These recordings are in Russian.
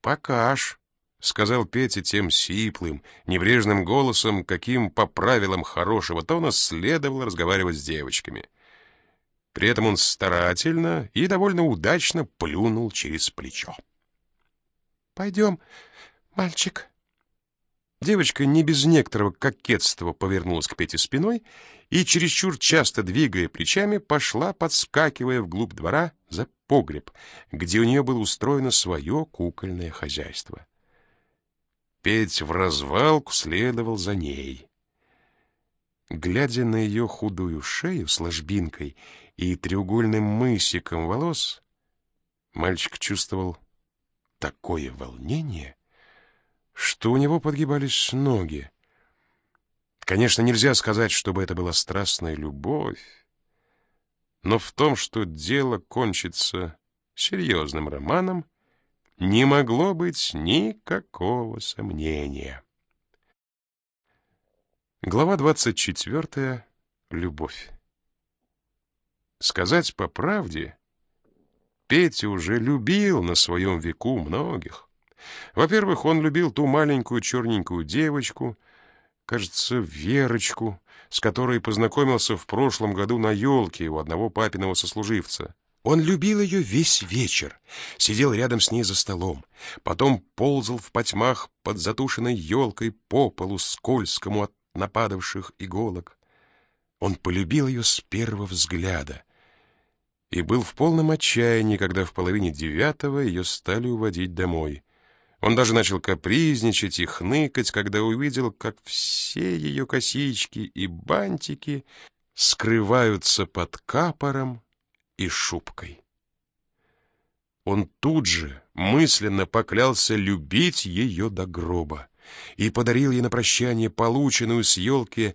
«Покаж», — сказал Петя тем сиплым, небрежным голосом, каким по правилам хорошего тона следовало разговаривать с девочками. При этом он старательно и довольно удачно плюнул через плечо. «Пойдем, мальчик». Девочка не без некоторого кокетства повернулась к Пете спиной и, чересчур часто двигая плечами, пошла, подскакивая вглубь двора за погреб, где у нее было устроено свое кукольное хозяйство. Петь в развалку следовал за ней. Глядя на ее худую шею с ложбинкой и треугольным мысиком волос, мальчик чувствовал такое волнение, что у него подгибались ноги. Конечно, нельзя сказать, чтобы это была страстная любовь, но в том, что дело кончится серьезным романом, не могло быть никакого сомнения. Глава 24. Любовь. Сказать по правде, Петя уже любил на своем веку многих. Во-первых, он любил ту маленькую черненькую девочку, кажется, Верочку, с которой познакомился в прошлом году на елке у одного папиного сослуживца. Он любил ее весь вечер, сидел рядом с ней за столом, потом ползал в потьмах под затушенной елкой по полу скользкому от нападавших иголок. Он полюбил ее с первого взгляда и был в полном отчаянии, когда в половине девятого ее стали уводить домой. Он даже начал капризничать и хныкать, когда увидел, как все ее косички и бантики скрываются под капором, и шубкой. Он тут же мысленно поклялся любить ее до гроба и подарил ей на прощание полученную с елки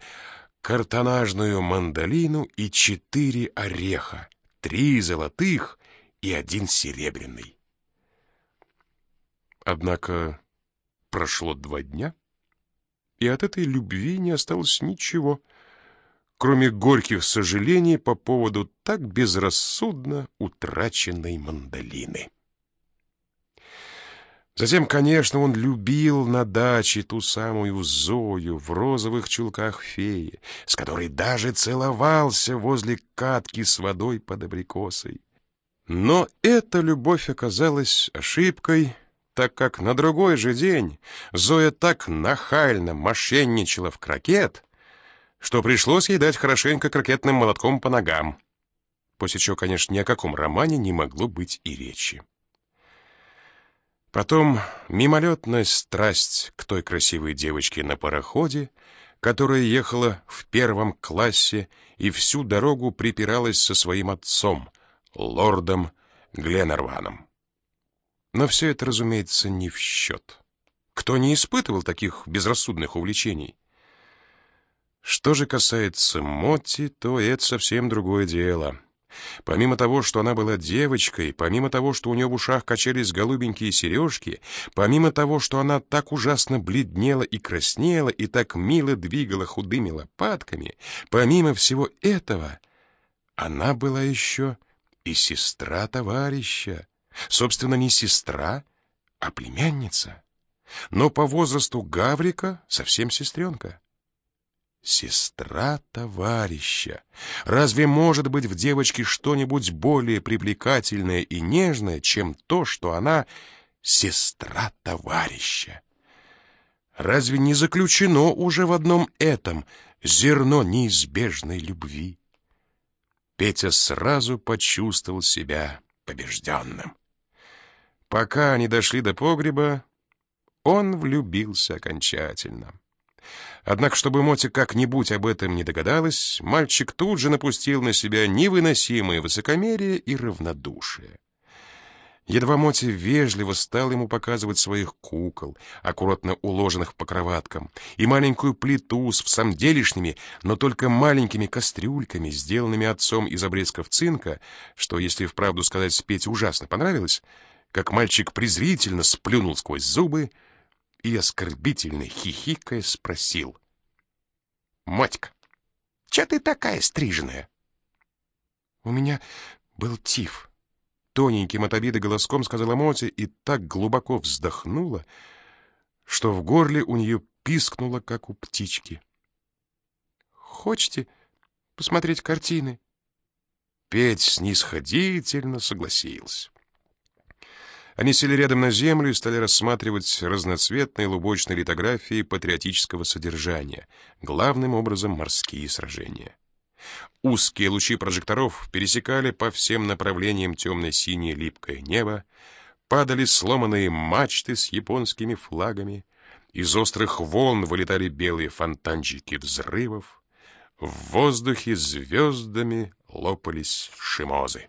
картонажную мандолину и четыре ореха, три золотых и один серебряный. Однако прошло два дня, и от этой любви не осталось ничего — кроме горьких сожалений по поводу так безрассудно утраченной мандолины. Затем, конечно, он любил на даче ту самую Зою в розовых чулках феи, с которой даже целовался возле катки с водой под абрикосой. Но эта любовь оказалась ошибкой, так как на другой же день Зоя так нахально мошенничала в крокет, что пришлось ей дать хорошенько крокетным молотком по ногам. После чего, конечно, ни о каком романе не могло быть и речи. Потом мимолетная страсть к той красивой девочке на пароходе, которая ехала в первом классе и всю дорогу припиралась со своим отцом, лордом Гленарваном. Но все это, разумеется, не в счет. Кто не испытывал таких безрассудных увлечений? Что же касается Моти, то это совсем другое дело. Помимо того, что она была девочкой, помимо того, что у нее в ушах качались голубенькие сережки, помимо того, что она так ужасно бледнела и краснела и так мило двигала худыми лопатками, помимо всего этого, она была еще и сестра товарища. Собственно, не сестра, а племянница. Но по возрасту Гаврика совсем сестренка. Сестра товарища. Разве может быть в девочке что-нибудь более привлекательное и нежное, чем то, что она сестра товарища? Разве не заключено уже в одном этом зерно неизбежной любви? Петя сразу почувствовал себя побежденным. Пока они дошли до погреба, он влюбился окончательно. Однако, чтобы Моти как-нибудь об этом не догадалась, мальчик тут же напустил на себя невыносимое высокомерие и равнодушие. Едва Моти вежливо стал ему показывать своих кукол, аккуратно уложенных по кроваткам, и маленькую плиту с всамделишними, но только маленькими кастрюльками, сделанными отцом из обрезков цинка, что, если вправду сказать, Пете ужасно понравилось, как мальчик презрительно сплюнул сквозь зубы, и оскорбительно хихикая спросил. «Матька, че ты такая стриженная?» «У меня был тиф», тоненьким от обиды голоском сказала Мотя и так глубоко вздохнула, что в горле у нее пискнуло, как у птички. «Хочете посмотреть картины?» Петь снисходительно согласился. Они сели рядом на землю и стали рассматривать разноцветные лубочные литографии патриотического содержания, главным образом морские сражения. Узкие лучи прожекторов пересекали по всем направлениям темно-синее липкое небо, падали сломанные мачты с японскими флагами, из острых волн вылетали белые фонтанчики взрывов, в воздухе звездами лопались шимозы.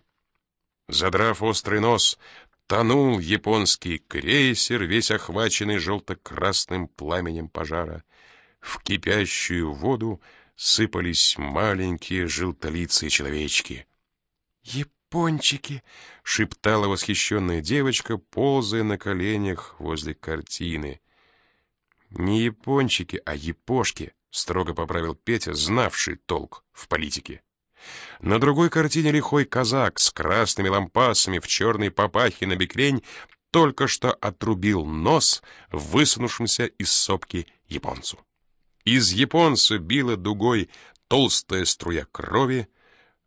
Задрав острый нос, Тонул японский крейсер, весь охваченный желто-красным пламенем пожара. В кипящую воду сыпались маленькие желтолицые человечки. «Япончики!» — шептала восхищенная девочка, ползая на коленях возле картины. «Не япончики, а япошки», — строго поправил Петя, знавший толк в политике. На другой картине лихой казак с красными лампасами в черной папахе на бекрень только что отрубил нос высунувшимся из сопки японцу. Из японца била дугой толстая струя крови,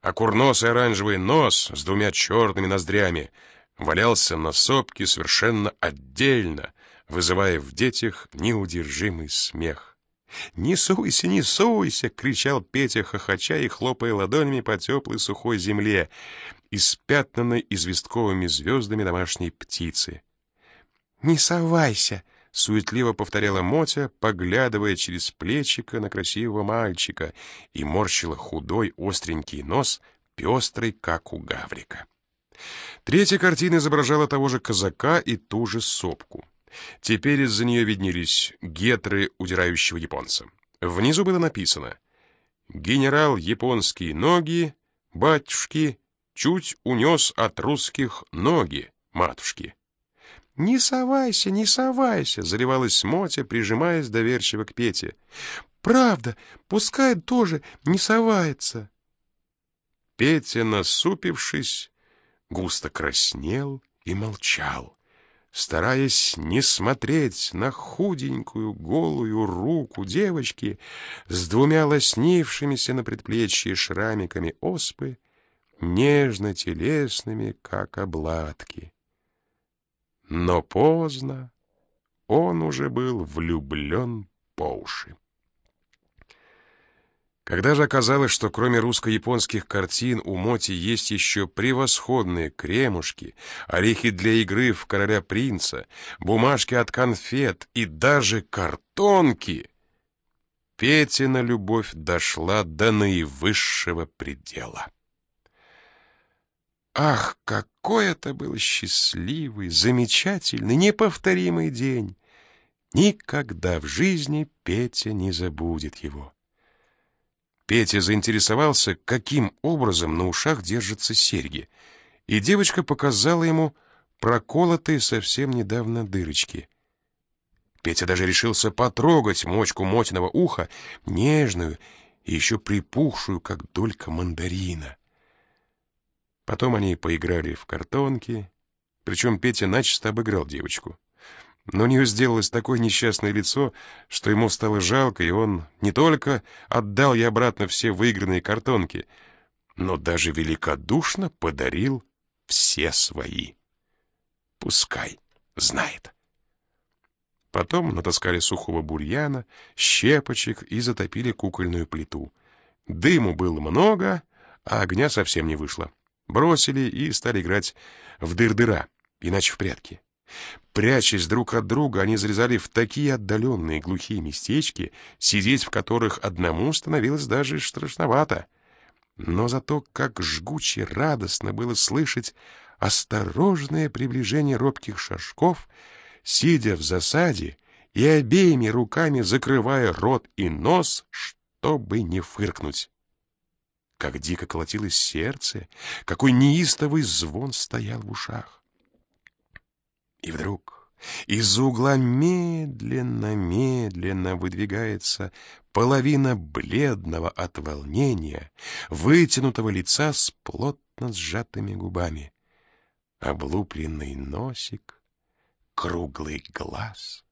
а курносый оранжевый нос с двумя черными ноздрями валялся на сопке совершенно отдельно, вызывая в детях неудержимый смех. «Не суйся, не суйся!» — кричал Петя, хохоча и хлопая ладонями по теплой сухой земле, испятнанной известковыми звездами домашней птицы. «Не совайся!» — суетливо повторяла Мотя, поглядывая через плечико на красивого мальчика, и морщила худой остренький нос, пестрый, как у гаврика. Третья картина изображала того же казака и ту же сопку. Теперь из-за нее виднелись гетры удирающего японца. Внизу было написано «Генерал японские ноги, батюшки, чуть унес от русских ноги, матушки». «Не совайся, не совайся!» — заливалась Мотя, прижимаясь доверчиво к Пете. «Правда, пускай тоже не совается!» Петя, насупившись, густо краснел и молчал стараясь не смотреть на худенькую голую руку девочки с двумя лоснившимися на предплечье шрамиками оспы, нежно-телесными, как обладки. Но поздно он уже был влюблен по уши. Когда же оказалось, что кроме русско-японских картин у Моти есть еще превосходные кремушки, орехи для игры в короля-принца, бумажки от конфет и даже картонки, Петина любовь дошла до наивысшего предела. Ах, какой это был счастливый, замечательный, неповторимый день! Никогда в жизни Петя не забудет его. Петя заинтересовался, каким образом на ушах держатся серьги, и девочка показала ему проколотые совсем недавно дырочки. Петя даже решился потрогать мочку мотиного уха, нежную и еще припухшую, как долька мандарина. Потом они поиграли в картонки, причем Петя начисто обыграл девочку. Но у нее сделалось такое несчастное лицо, что ему стало жалко, и он не только отдал ей обратно все выигранные картонки, но даже великодушно подарил все свои. Пускай знает. Потом натаскали сухого бурьяна, щепочек и затопили кукольную плиту. Дыму было много, а огня совсем не вышло. Бросили и стали играть в дыр-дыра, иначе в прятки. Прячась друг от друга, они залезали в такие отдаленные глухие местечки, сидеть в которых одному становилось даже страшновато. Но зато как жгуче радостно было слышать осторожное приближение робких шажков, сидя в засаде и обеими руками закрывая рот и нос, чтобы не фыркнуть. Как дико колотилось сердце, какой неистовый звон стоял в ушах. И вдруг из угла медленно-медленно выдвигается половина бледного от волнения, вытянутого лица с плотно сжатыми губами. Облупленный носик, круглый глаз,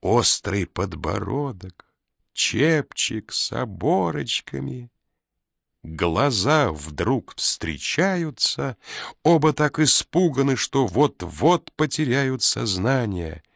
острый подбородок, чепчик с оборочками. Глаза вдруг встречаются, оба так испуганы, что вот-вот потеряют сознание —